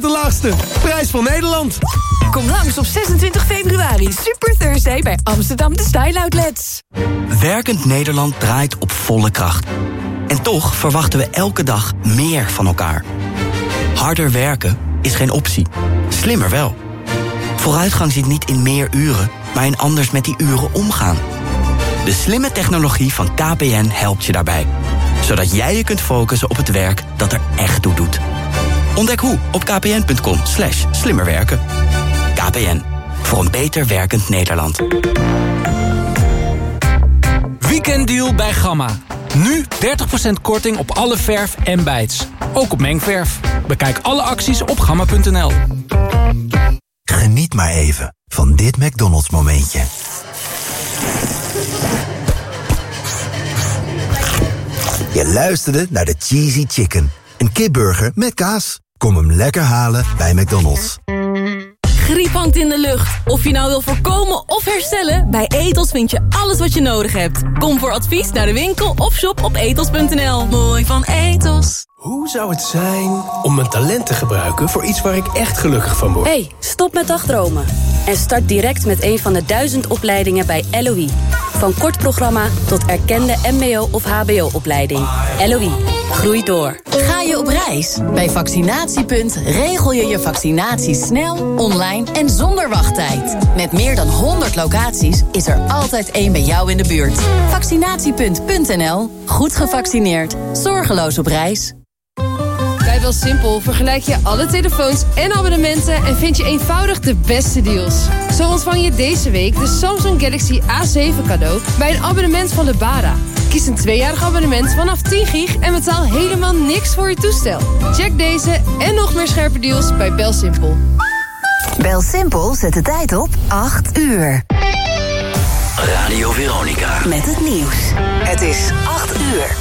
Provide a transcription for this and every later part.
de laagste. Prijs van Nederland. Kom langs op 26 februari. Super Thursday bij Amsterdam de Style Outlets. Werkend Nederland draait op volle kracht. En toch verwachten we elke dag meer van elkaar. Harder werken is geen optie. Slimmer wel. Vooruitgang zit niet in meer uren, maar in anders met die uren omgaan. De slimme technologie van KPN helpt je daarbij. Zodat jij je kunt focussen op het werk dat er echt toe doet. Ontdek hoe op kpn.com slash slimmerwerken. KPN, voor een beter werkend Nederland. Weekenddeal bij Gamma. Nu 30% korting op alle verf en bijts. Ook op mengverf. Bekijk alle acties op gamma.nl. Geniet maar even van dit McDonald's momentje. Je luisterde naar de Cheesy Chicken. Een kipburger met kaas. Kom hem lekker halen bij McDonald's. Griep hangt in de lucht. Of je nou wil voorkomen of herstellen... bij Etos vind je alles wat je nodig hebt. Kom voor advies naar de winkel of shop op etos.nl. Mooi van Etos. Hoe zou het zijn om mijn talent te gebruiken voor iets waar ik echt gelukkig van word? hey, stop met dagdromen. En start direct met een van de duizend opleidingen bij LOE. Van kort programma tot erkende mbo- of hbo-opleiding. LOE, groei door. Ga je op reis? Bij Vaccinatiepunt regel je je vaccinatie snel, online en zonder wachttijd. Met meer dan 100 locaties is er altijd één bij jou in de buurt. Vaccinatiepunt.nl. Goed gevaccineerd. Zorgeloos op reis. Bij BelSimpel vergelijk je alle telefoons en abonnementen... en vind je eenvoudig de beste deals. Zo ontvang je deze week de Samsung Galaxy A7 cadeau... bij een abonnement van Lebara. Kies een tweejarig abonnement vanaf 10 gig... en betaal helemaal niks voor je toestel. Check deze en nog meer scherpe deals bij BelSimpel. BelSimpel zet de tijd op 8 uur. Radio Veronica. Met het nieuws. Het is 8 uur.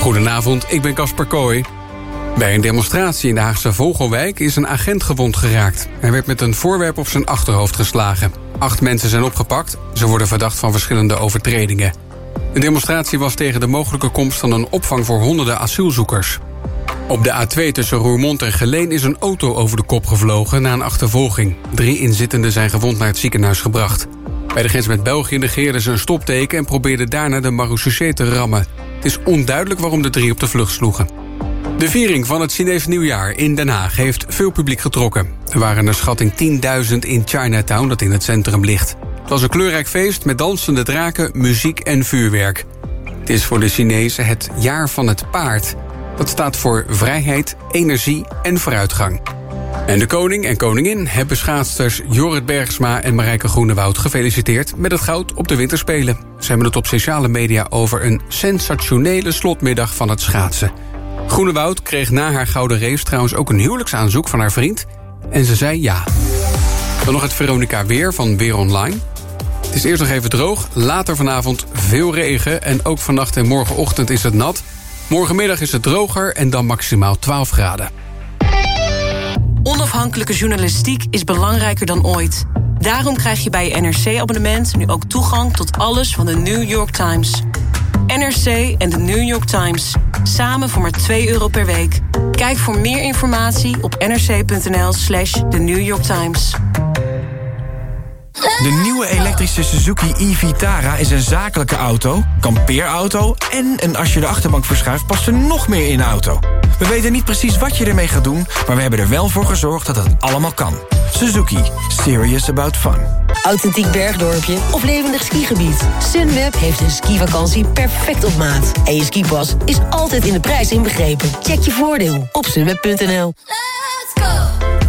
Goedenavond, ik ben Casper Kooi. Bij een demonstratie in de Haagse Vogelwijk is een agent gewond geraakt. Hij werd met een voorwerp op zijn achterhoofd geslagen. Acht mensen zijn opgepakt. Ze worden verdacht van verschillende overtredingen. De demonstratie was tegen de mogelijke komst van een opvang voor honderden asielzoekers. Op de A2 tussen Roermond en Geleen is een auto over de kop gevlogen na een achtervolging. Drie inzittenden zijn gewond naar het ziekenhuis gebracht. Bij de grens met België negeerden ze een stopteken... en probeerden daarna de marechaussee te rammen. Het is onduidelijk waarom de drie op de vlucht sloegen. De viering van het Chinees nieuwjaar in Den Haag heeft veel publiek getrokken. Er waren een schatting 10.000 in Chinatown, dat in het centrum ligt. Het was een kleurrijk feest met dansende draken, muziek en vuurwerk. Het is voor de Chinezen het jaar van het paard. Dat staat voor vrijheid, energie en vooruitgang. En de koning en koningin hebben schaatsters Jorrit Bergsma en Marijke Groenewoud gefeliciteerd met het goud op de winterspelen. Ze hebben het op sociale media over een sensationele slotmiddag van het schaatsen. Groenewoud kreeg na haar gouden race trouwens ook een huwelijksaanzoek van haar vriend. En ze zei ja. Dan nog het Veronica Weer van Weer Online. Het is eerst nog even droog, later vanavond veel regen... en ook vannacht en morgenochtend is het nat. Morgenmiddag is het droger en dan maximaal 12 graden. Onafhankelijke journalistiek is belangrijker dan ooit. Daarom krijg je bij je NRC-abonnement nu ook toegang tot alles van de New York Times. NRC en de New York Times. Samen voor maar 2 euro per week. Kijk voor meer informatie op nrc.nl slash The New York Times. De nieuwe elektrische Suzuki e-Vitara is een zakelijke auto, kampeerauto... en en als je de achterbank verschuift past er nog meer in de auto. We weten niet precies wat je ermee gaat doen... maar we hebben er wel voor gezorgd dat het allemaal kan. Suzuki. Serious about fun. Authentiek bergdorpje of levendig skigebied. Sunweb heeft een skivakantie perfect op maat. En je skipas is altijd in de prijs inbegrepen. Check je voordeel op sunweb.nl.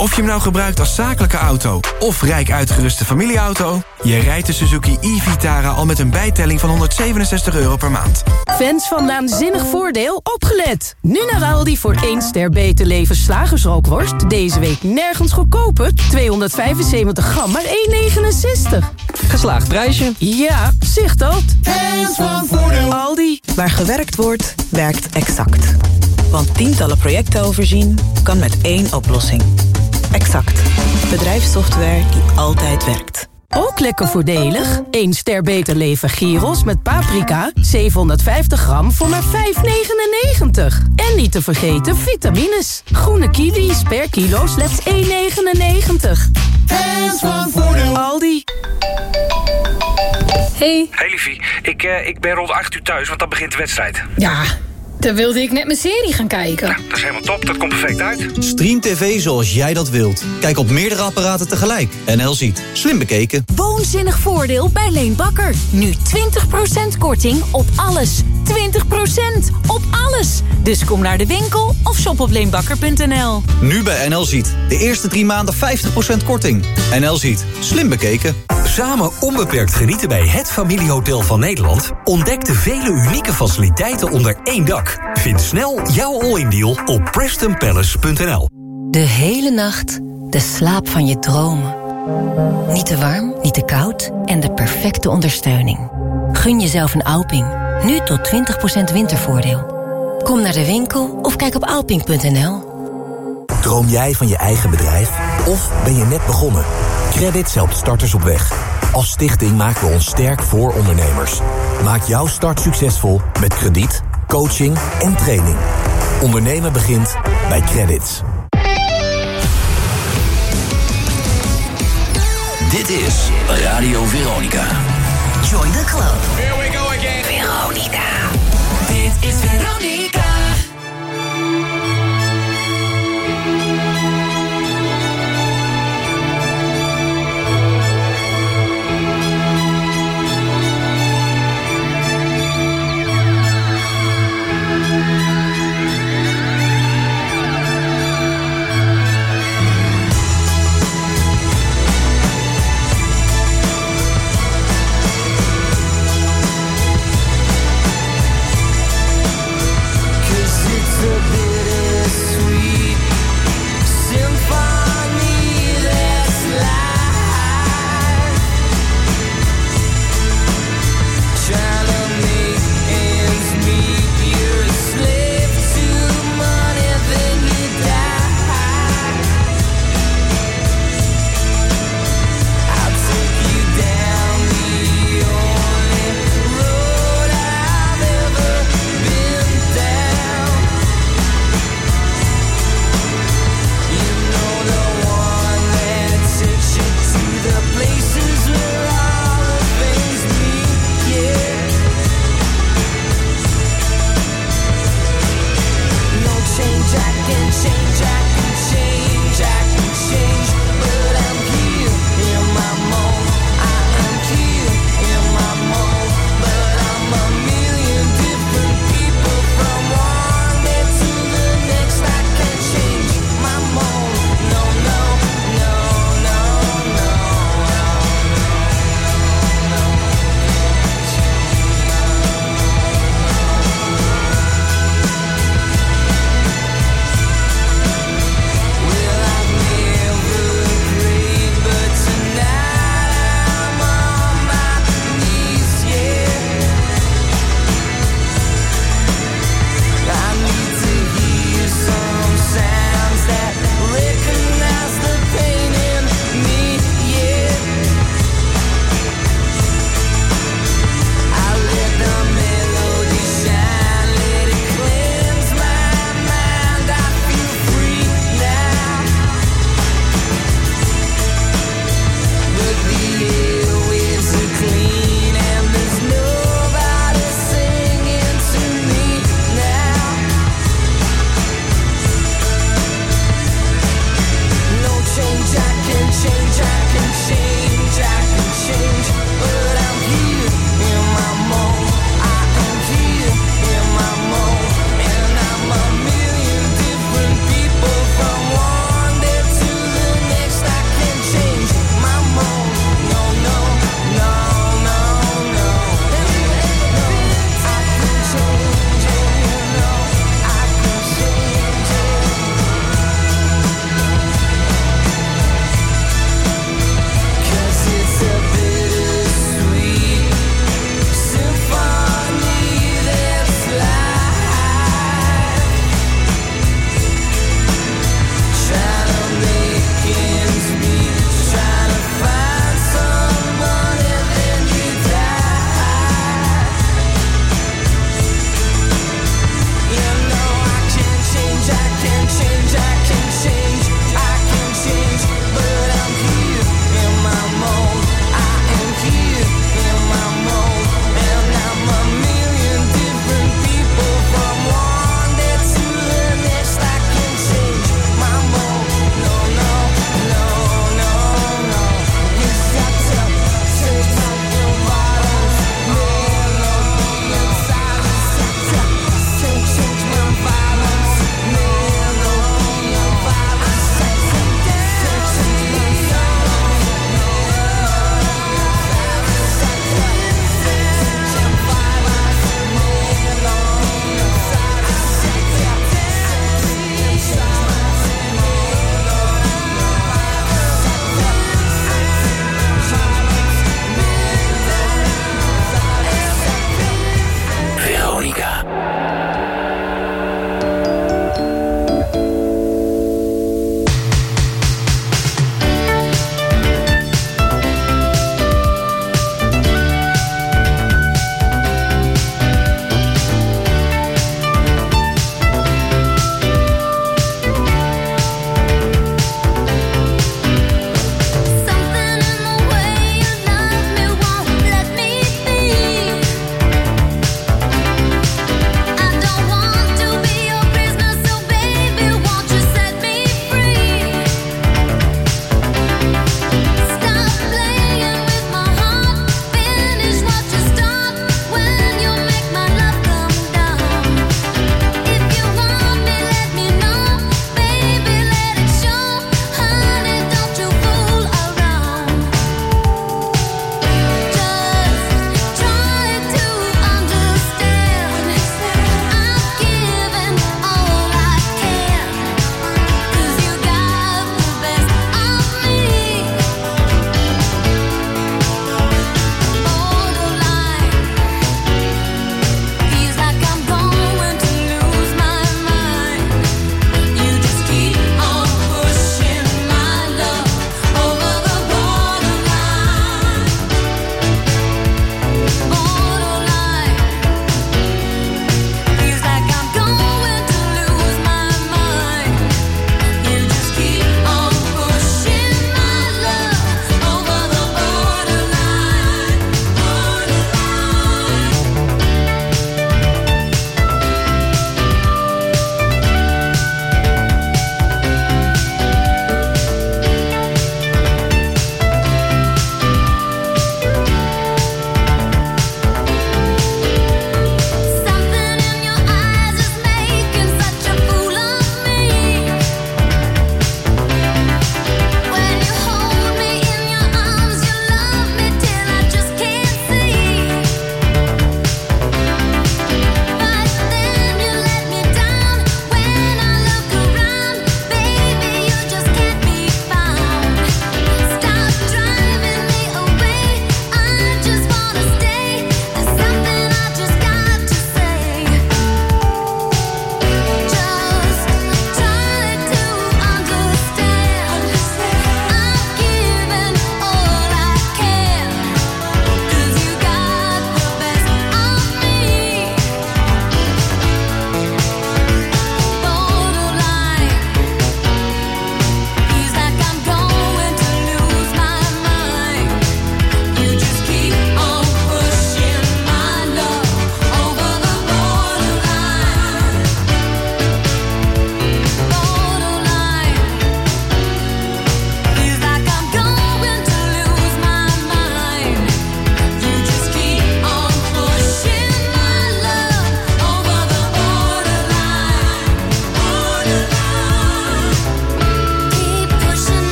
Of je hem nou gebruikt als zakelijke auto of rijk uitgeruste familieauto... je rijdt de Suzuki e-Vitara al met een bijtelling van 167 euro per maand. Fans van Naanzinnig Voordeel, opgelet! Nu naar Aldi voor 1 ster beter leven slagersrookworst. Deze week nergens goedkoper. 275 gram, maar 1,69. Geslaagd prijsje. Ja, zicht dat. Fans van Voordeel. Aldi. Waar gewerkt wordt, werkt exact. Want tientallen projecten overzien kan met één oplossing. Exact. Bedrijfssoftware die altijd werkt. Ook lekker voordelig. 1 ster beter leven gyros met paprika. 750 gram voor maar 5,99. En niet te vergeten vitamines. Groene kiwis per kilo slechts 1,99. Hands van Voordeel. Aldi. Hey. Hey liefie, ik, uh, ik ben rond 8 uur thuis, want dan begint de wedstrijd. Ja, dan wilde ik net mijn serie gaan kijken. Ja, dat is helemaal top, dat komt perfect uit. Stream TV zoals jij dat wilt. Kijk op meerdere apparaten tegelijk. NL ziet. Slim bekeken. Woonzinnig voordeel bij Leen Bakker. Nu 20% korting op alles. 20% op alles. Dus kom naar de winkel of shop op leenbakker.nl. Nu bij NL ziet. De eerste drie maanden 50% korting. NL ziet. Slim bekeken. Samen onbeperkt genieten bij het familiehotel van Nederland. Ontdek de vele unieke faciliteiten onder één dak. Vind snel jouw all-in deal op PrestonPalace.nl. De hele nacht de slaap van je dromen. Niet te warm, niet te koud en de perfecte ondersteuning. Gun jezelf een Alping. Nu tot 20% wintervoordeel. Kom naar de winkel of kijk op alping.nl. Droom jij van je eigen bedrijf? Of ben je net begonnen? Credit helpt starters op weg. Als stichting maken we ons sterk voor ondernemers. Maak jouw start succesvol met krediet, coaching en training. Ondernemen begint bij Credits. Dit is Radio Veronica. Join the club. Here we go again. Veronica. Dit is Veronica.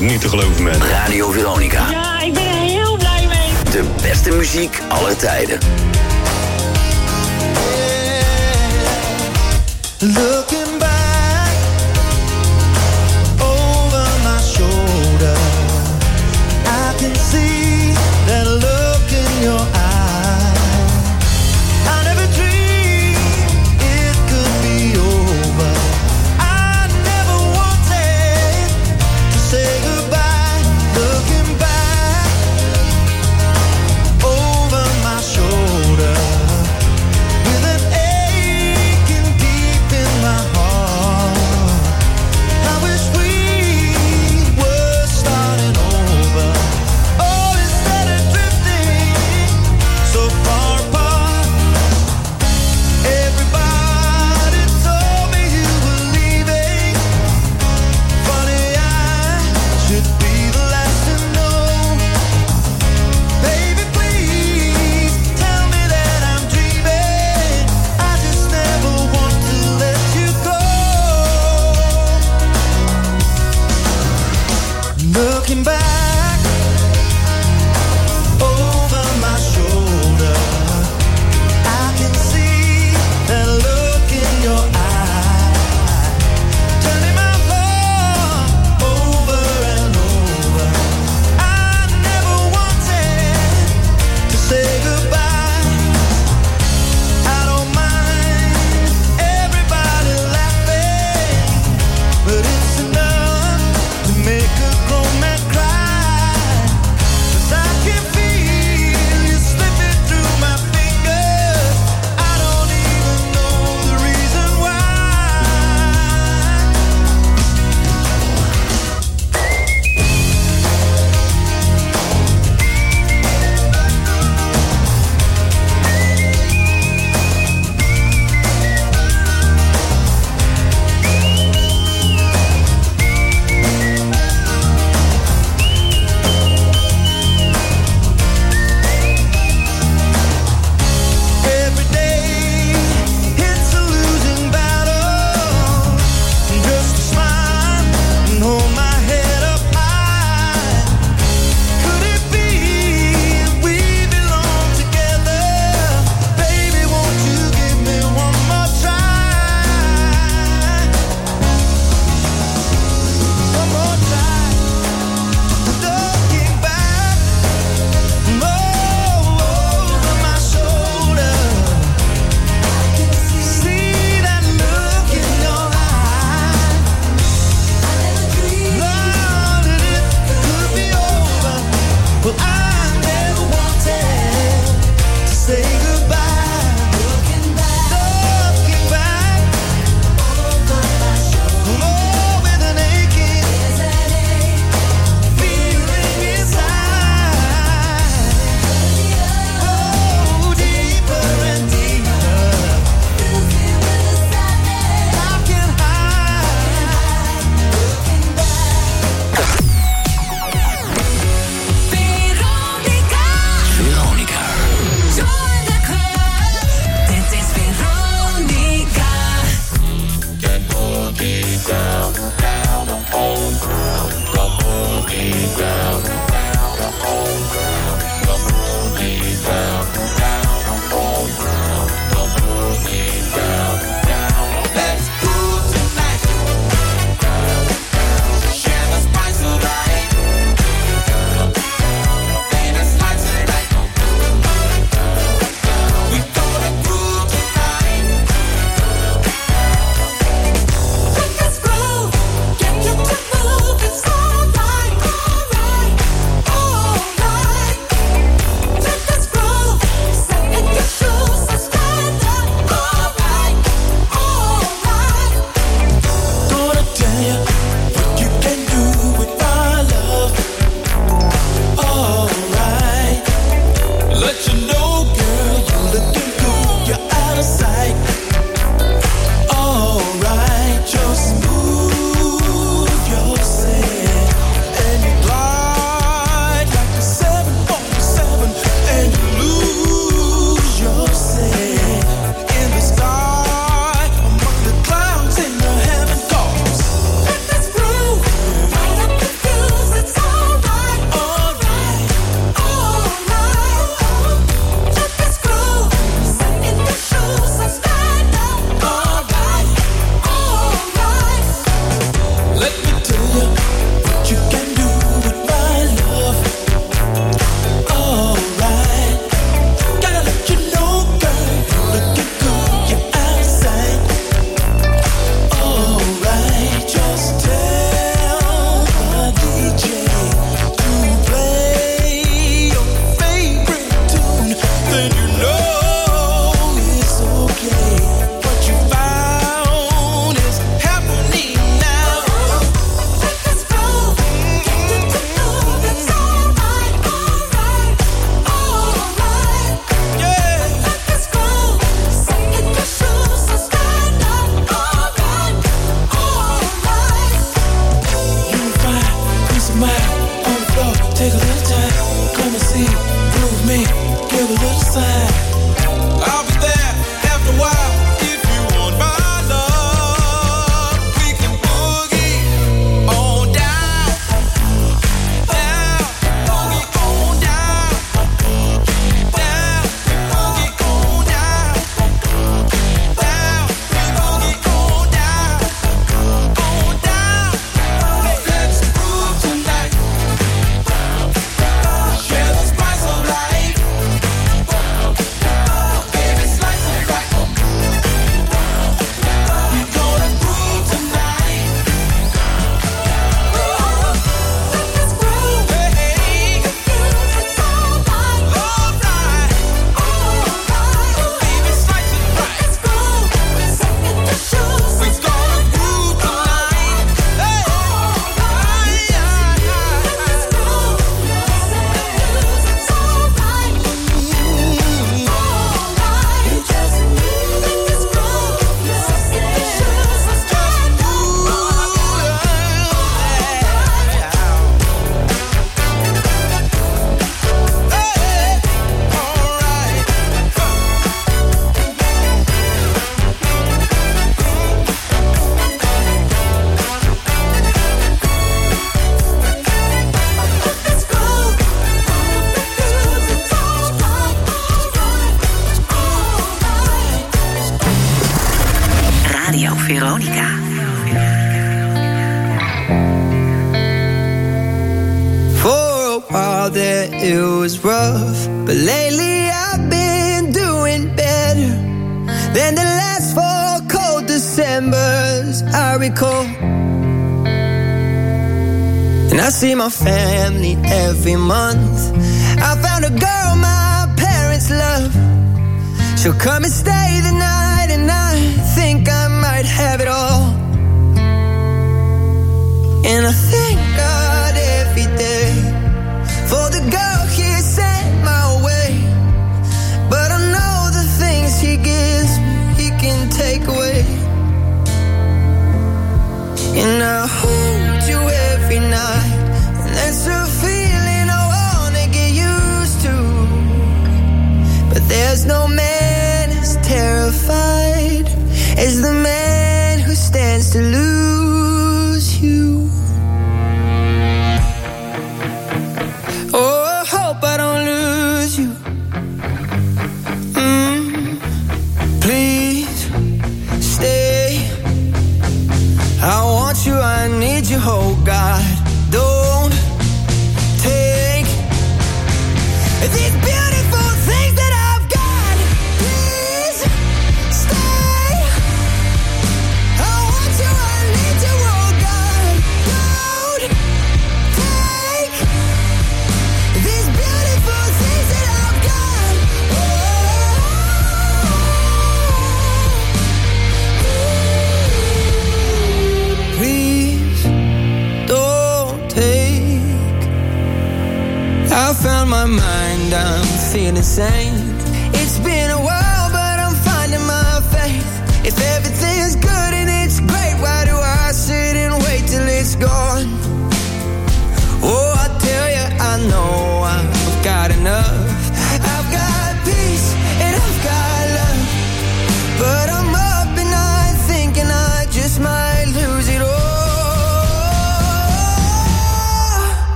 Niet te geloven, confirmar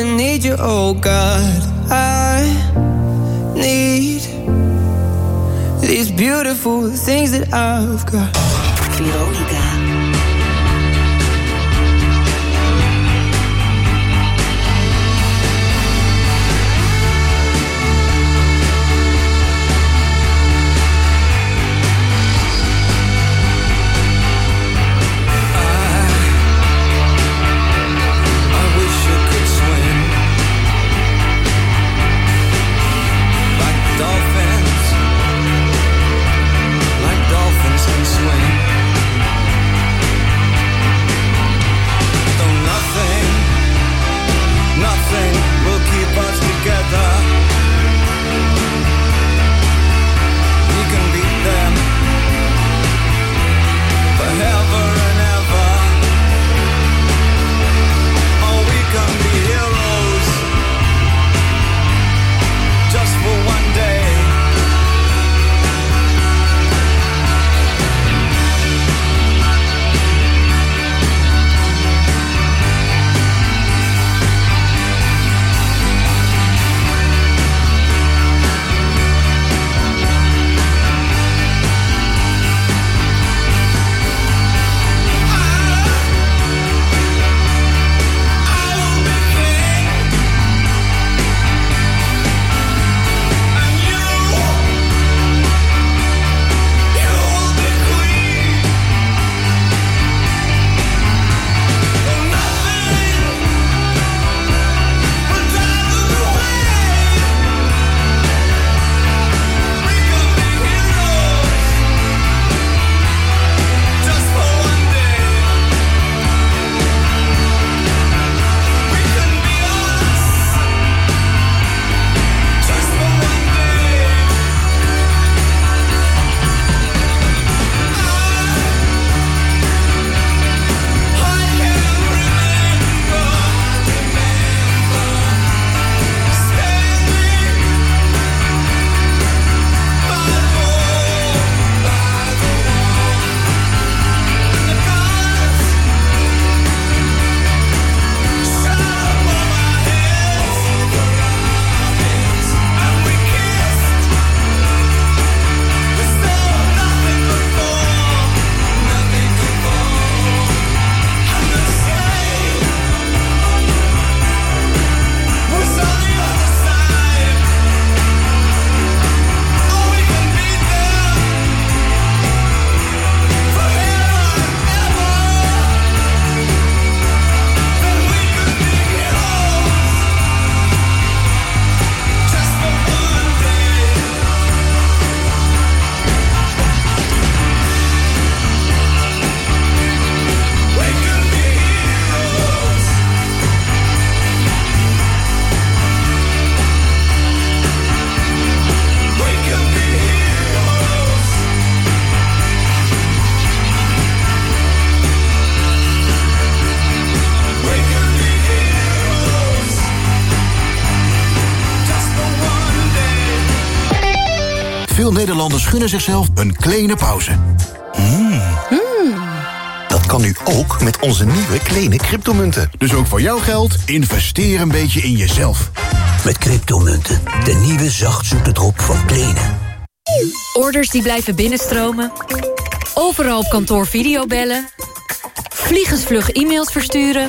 I need you, oh God. I need these beautiful things that I've got. gunnen zichzelf een kleine pauze. Hmm. Hmm. Dat kan nu ook met onze nieuwe kleine cryptomunten. Dus ook voor jouw geld, investeer een beetje in jezelf. Met cryptomunten, de nieuwe zachtzoete drop van kleine. Orders die blijven binnenstromen. Overal op kantoor videobellen. Vliegensvlug e-mails versturen.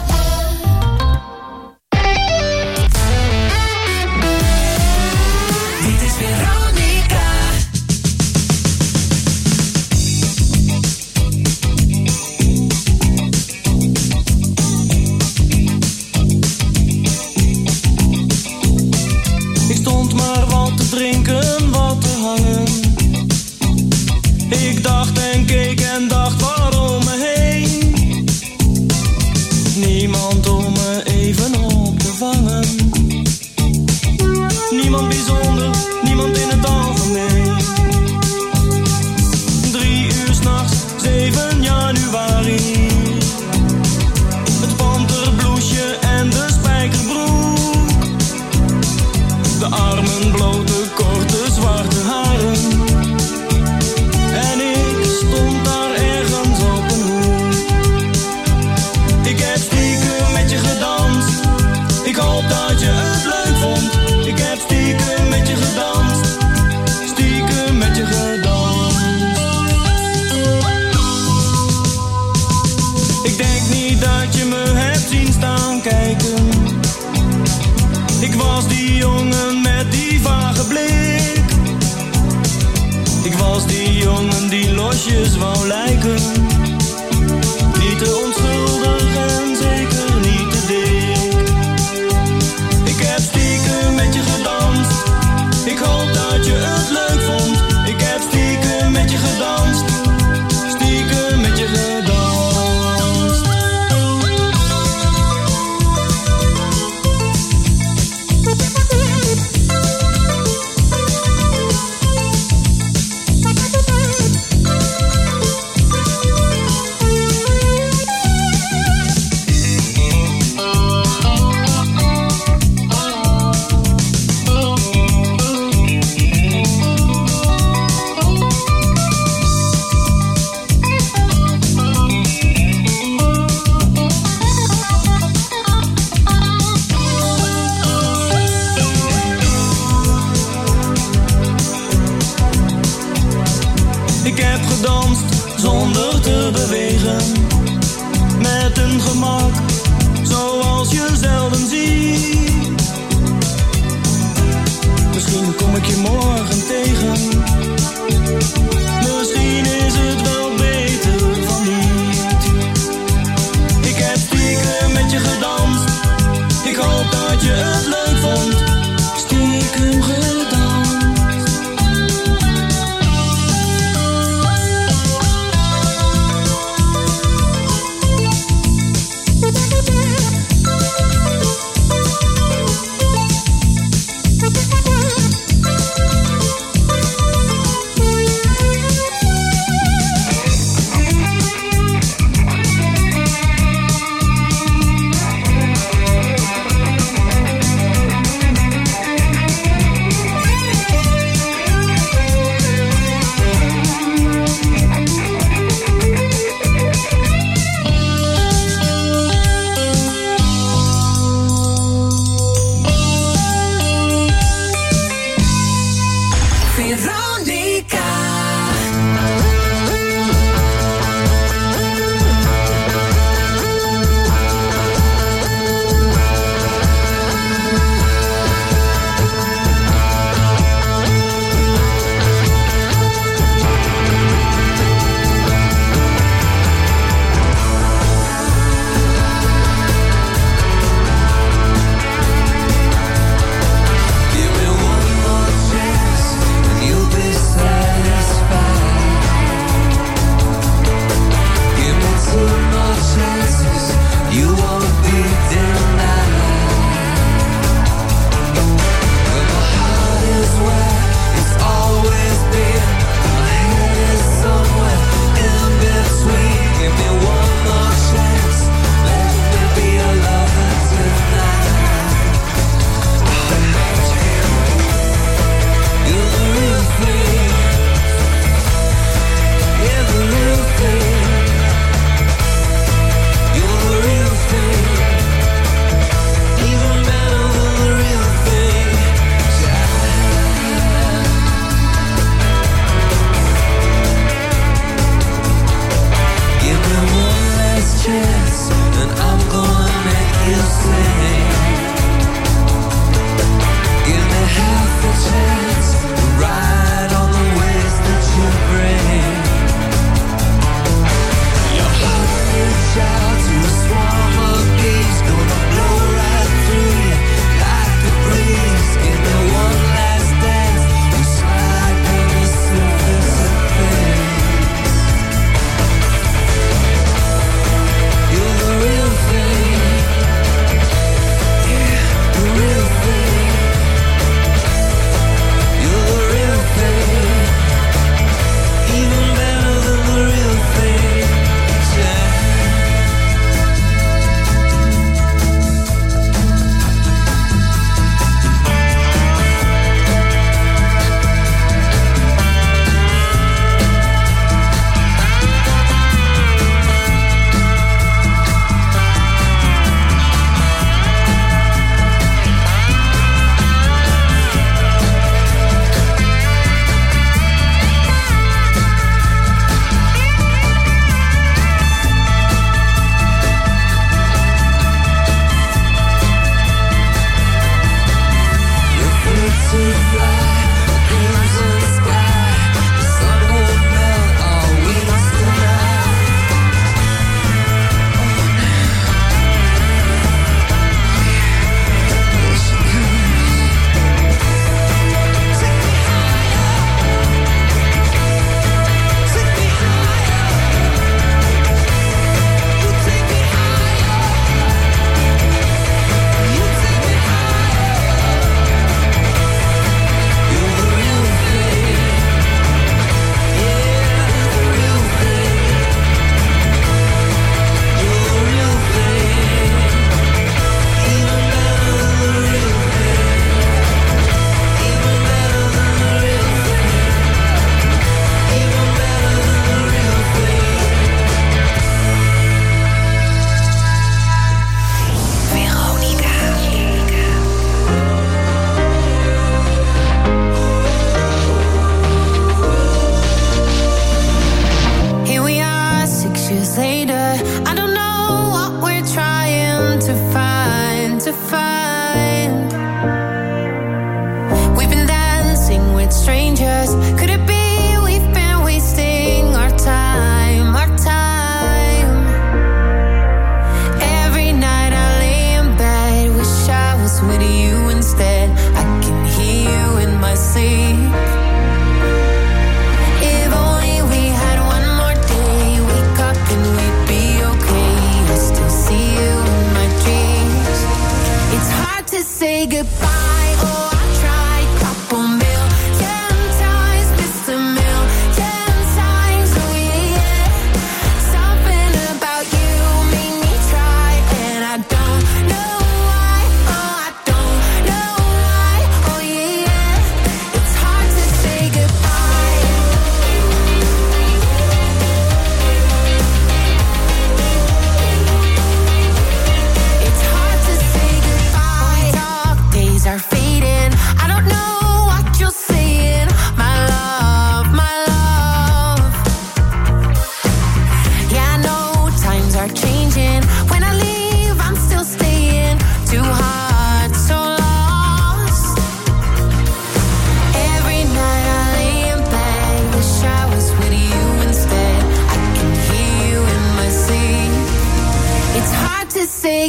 bosjes wou lijken.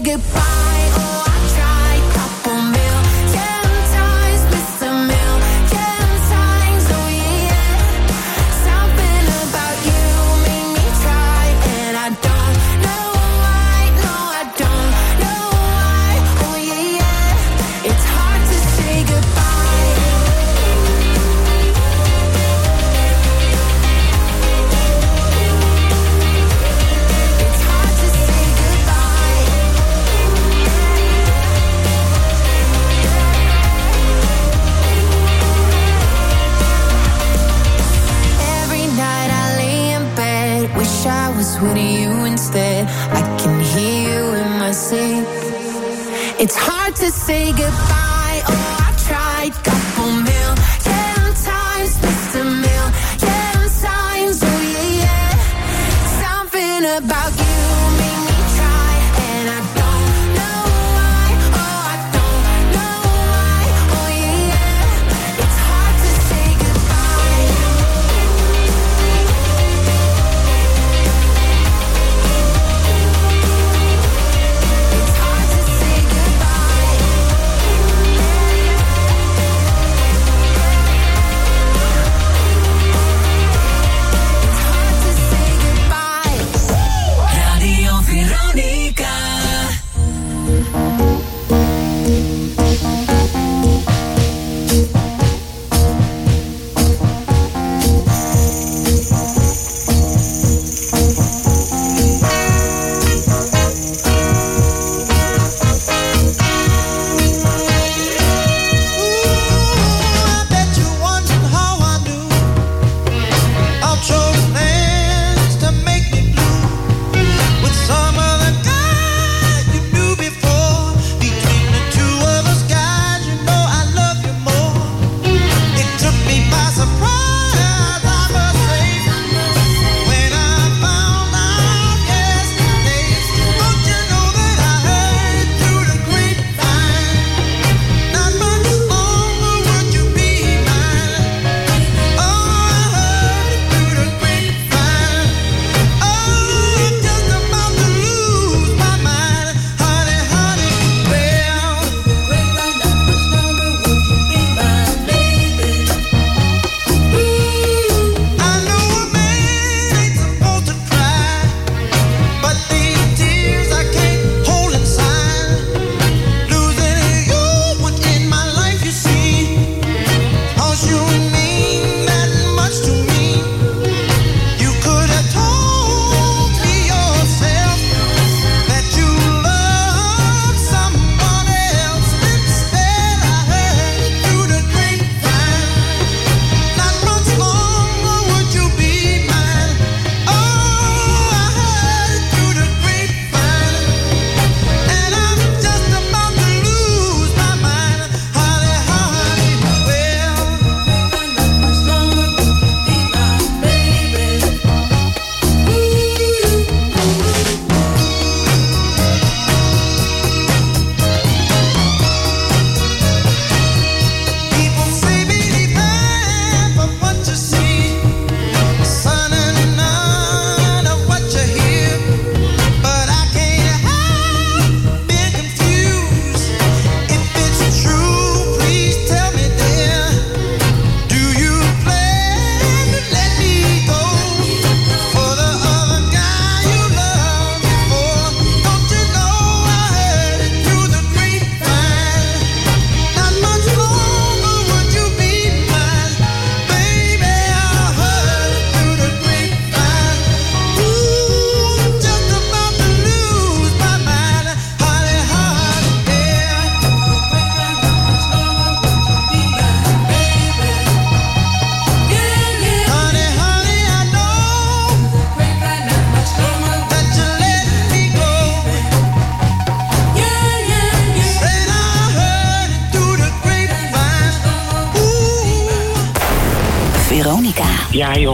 get by.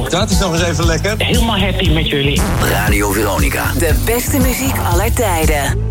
Dat is nog eens even lekker. Helemaal happy met jullie. Radio Veronica. De beste muziek aller tijden.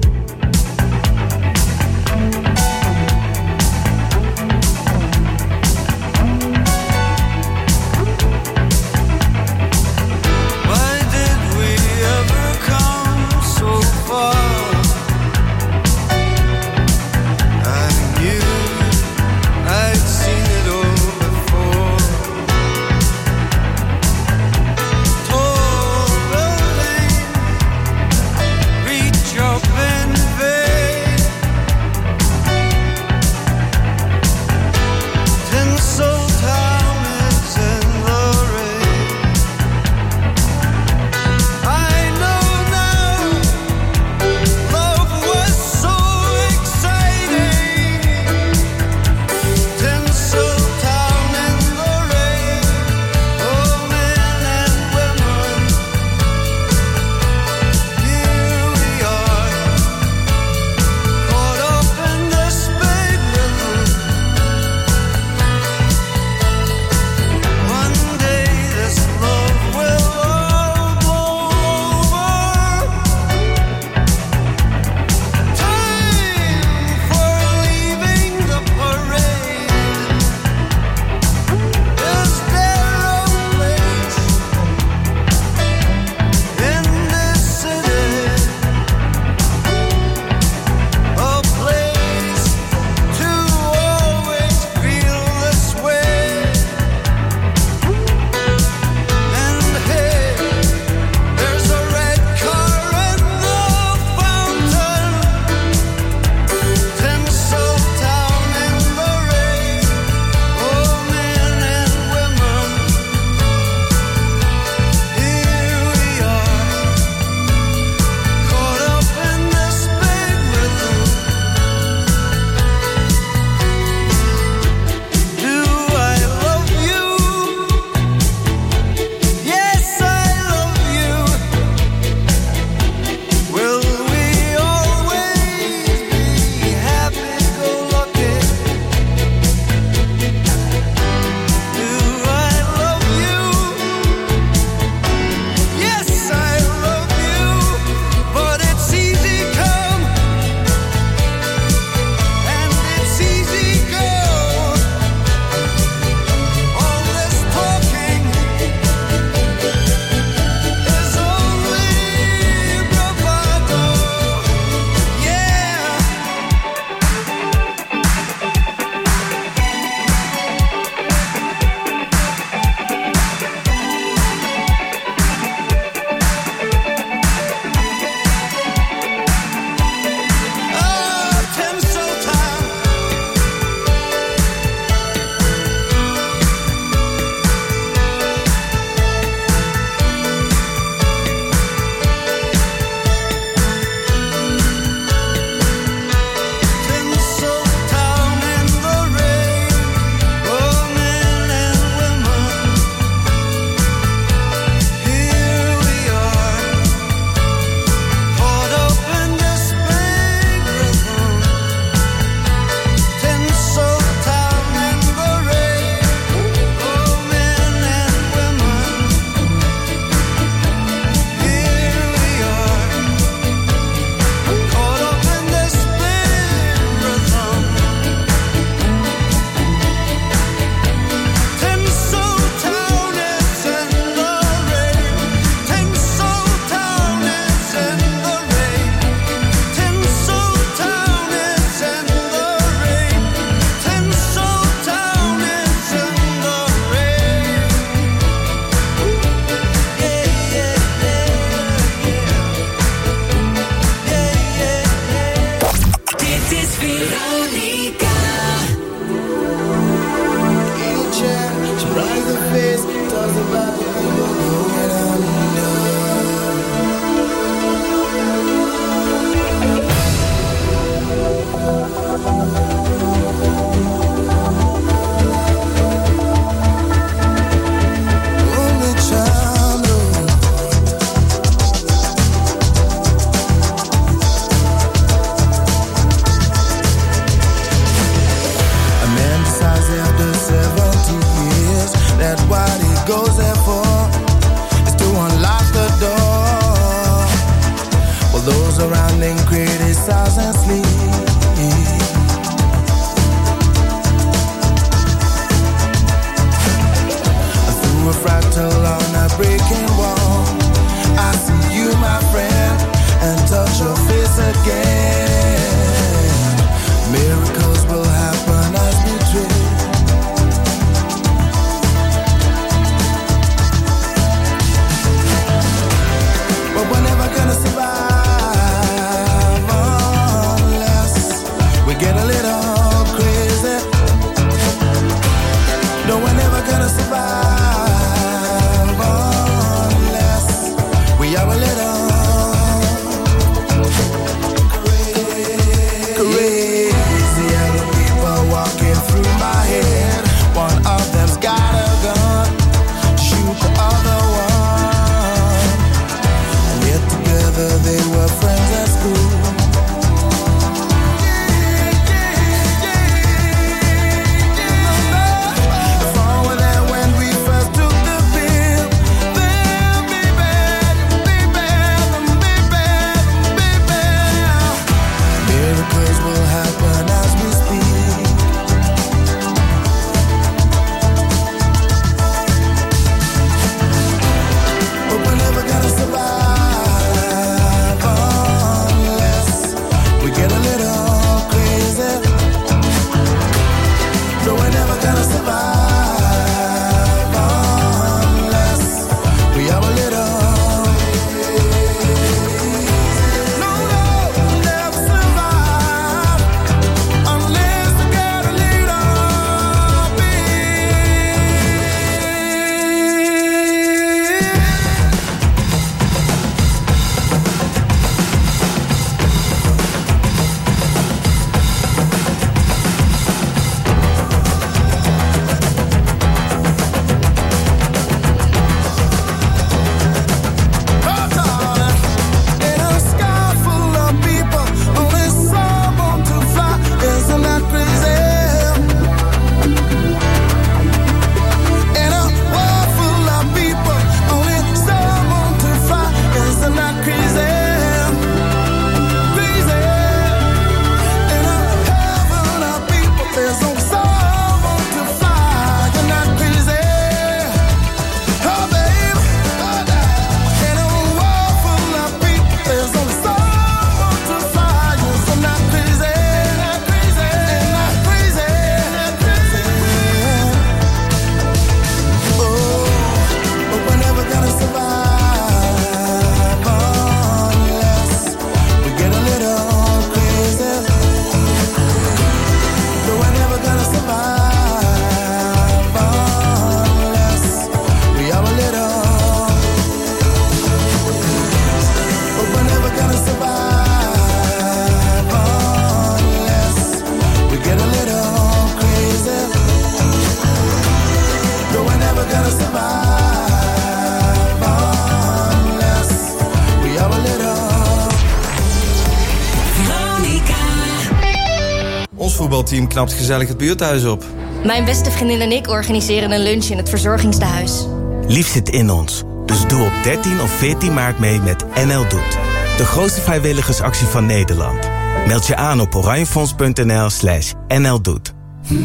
Voetbalteam knapt gezellig het buurthuis op. Mijn beste vriendin en ik organiseren een lunch in het verzorgingstehuis. Lief zit in ons. Dus doe op 13 of 14 maart mee met NL Doet. De grootste vrijwilligersactie van Nederland. Meld je aan op oranjefonds.nl slash NL Doet.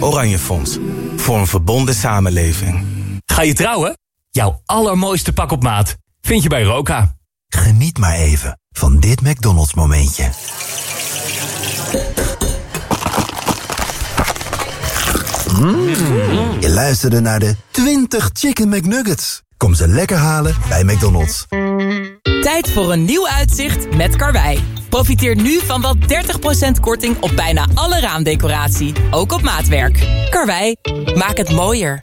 Oranje Fonds. Voor een verbonden samenleving. Ga je trouwen? Jouw allermooiste pak op maat vind je bij Roka. Geniet maar even van dit McDonald's momentje. Je luisterde naar de 20 Chicken McNuggets. Kom ze lekker halen bij McDonald's. Tijd voor een nieuw uitzicht met Karwei. Profiteer nu van wel 30% korting op bijna alle raamdecoratie. Ook op maatwerk. Karwei, maak het mooier.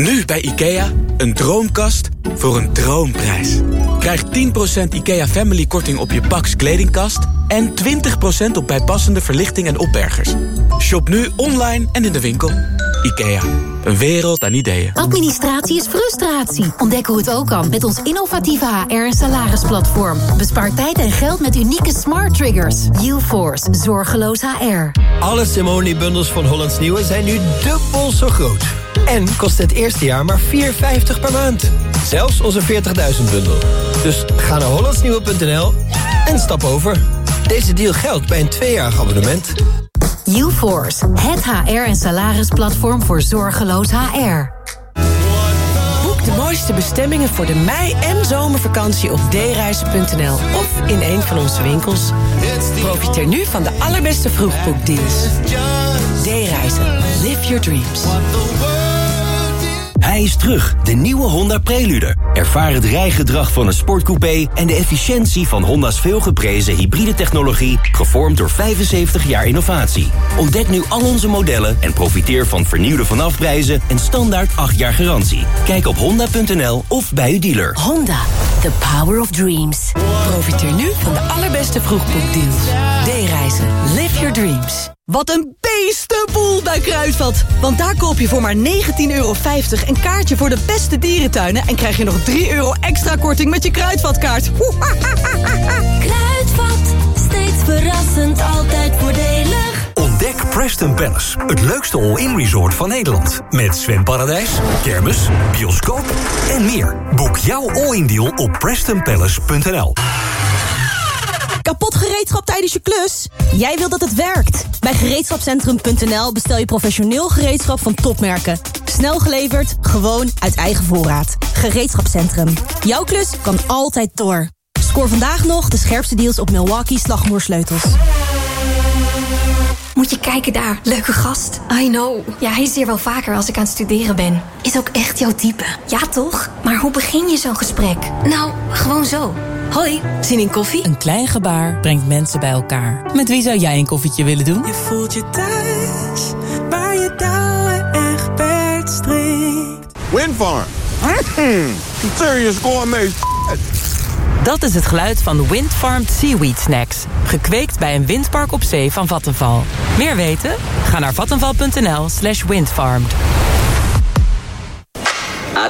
Nu bij IKEA, een droomkast voor een droomprijs. Krijg 10% IKEA Family korting op je Pax kledingkast... en 20% op bijpassende verlichting en opbergers. Shop nu online en in de winkel. IKEA, een wereld aan ideeën. Administratie is frustratie. Ontdek hoe het ook kan met ons innovatieve HR- en salarisplatform. Bespaar tijd en geld met unieke smart triggers. UForce, zorgeloos HR. Alle Simone-bundels van Hollands Nieuwe zijn nu dubbel zo groot. En kost het eerste jaar maar 4,50 per maand. Zelfs onze 40.000 bundel. Dus ga naar hollandsnieuwe.nl en stap over. Deze deal geldt bij een tweejarig abonnement. UForce, het HR- en salarisplatform voor zorgeloos HR. Boek de mooiste bestemmingen voor de mei- en zomervakantie op dereizen.nl of in een van onze winkels. Profiteer nu van de allerbeste vroegboekdeals. D-reizen. Live your dreams. Hij is terug, de nieuwe Honda Prelude. Ervaar het rijgedrag van een sportcoupé en de efficiëntie van Honda's veelgeprezen hybride technologie, gevormd door 75 jaar innovatie. Ontdek nu al onze modellen en profiteer van vernieuwde vanafprijzen en standaard 8 jaar garantie. Kijk op honda.nl of bij uw dealer. Honda, the power of dreams. Profiteer nu van de allerbeste vroegboekdeals. D-reizen. Live your dreams. Wat een beestenboel bij Kruidvat. Want daar koop je voor maar 19,50 euro een kaartje voor de beste dierentuinen... en krijg je nog 3 euro extra korting met je Kruidvatkaart. Kruidvat, steeds verrassend, altijd voordelig. Ontdek Preston Palace, het leukste all-in resort van Nederland. Met zwemparadijs, kermis, bioscoop en meer. Boek jouw all-in deal op prestonpalace.nl. Kapot gereedschap tijdens je klus? Jij wil dat het werkt. Bij gereedschapcentrum.nl bestel je professioneel gereedschap van topmerken. Snel geleverd, gewoon uit eigen voorraad. Gereedschapcentrum. Jouw klus kan altijd door. Scoor vandaag nog de scherpste deals op Milwaukee slagmoersleutels. Moet je kijken daar, leuke gast. I know. Ja, hij is hier wel vaker als ik aan het studeren ben. Is ook echt jouw type. Ja, toch? Maar hoe begin je zo'n gesprek? Nou, gewoon zo. Hoi, zin in koffie? Een klein gebaar brengt mensen bij elkaar. Met wie zou jij een koffietje willen doen? Je voelt je thuis, waar je touwen echt per strikt. Windfarm. Mm, serious gourmet Dat is het geluid van Windfarmed Seaweed Snacks. Gekweekt bij een windpark op zee van Vattenval. Meer weten? Ga naar vattenval.nl slash windfarmed.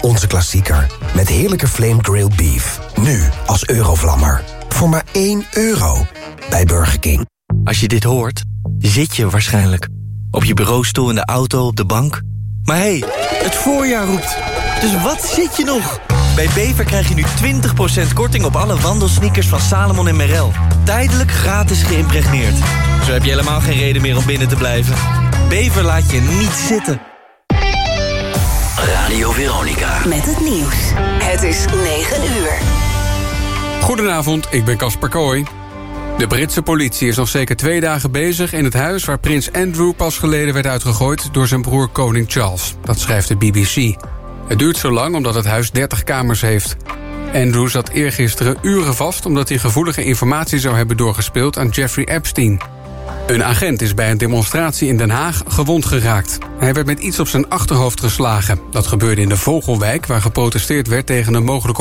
Onze klassieker. Met heerlijke flame grilled beef. Nu als eurovlammer. Voor maar 1 euro. Bij Burger King. Als je dit hoort, zit je waarschijnlijk. Op je bureaustoel, in de auto, op de bank. Maar hé, hey, het voorjaar roept. Dus wat zit je nog? Bij Bever krijg je nu 20% korting op alle wandelsneakers van Salomon en Merrell. Tijdelijk gratis geïmpregneerd. Zo heb je helemaal geen reden meer om binnen te blijven. Bever laat je niet zitten. Radio Veronica. Met het nieuws. Het is 9 uur. Goedenavond, ik ben Casper Kooi. De Britse politie is nog zeker twee dagen bezig in het huis... waar prins Andrew pas geleden werd uitgegooid door zijn broer koning Charles. Dat schrijft de BBC. Het duurt zo lang omdat het huis 30 kamers heeft. Andrew zat eergisteren uren vast... omdat hij gevoelige informatie zou hebben doorgespeeld aan Jeffrey Epstein. Een agent is bij een demonstratie in Den Haag gewond geraakt. Hij werd met iets op zijn achterhoofd geslagen. Dat gebeurde in de Vogelwijk, waar geprotesteerd werd tegen een mogelijke